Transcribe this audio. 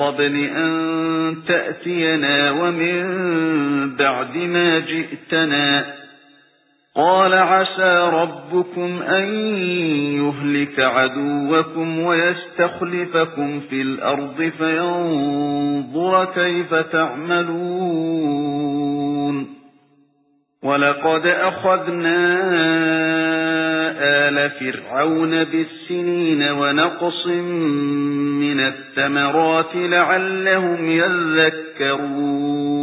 قَبْلِ أَن تَأْتِيَنَا وَمِن بَعْدِ مَا جِئْتَنَا. قَالَ عَسَى رَبُّكُمْ أَن يُهْلِكَ عَدُوَّكُمْ وَيَسْتَخْلِفَكُمْ فِي الْأَرْضِ فَيَنظُرَ كَيْفَ تَعْمَلُونَ. وَلَقَدْ أَخَذْنَا آلَ فِرْعَوْنَ بِالسِّنِينَ وَنَقْصٍ الثَّمَرَاتِ لَعَلَّهُمْ يَذَّكَّرُونَ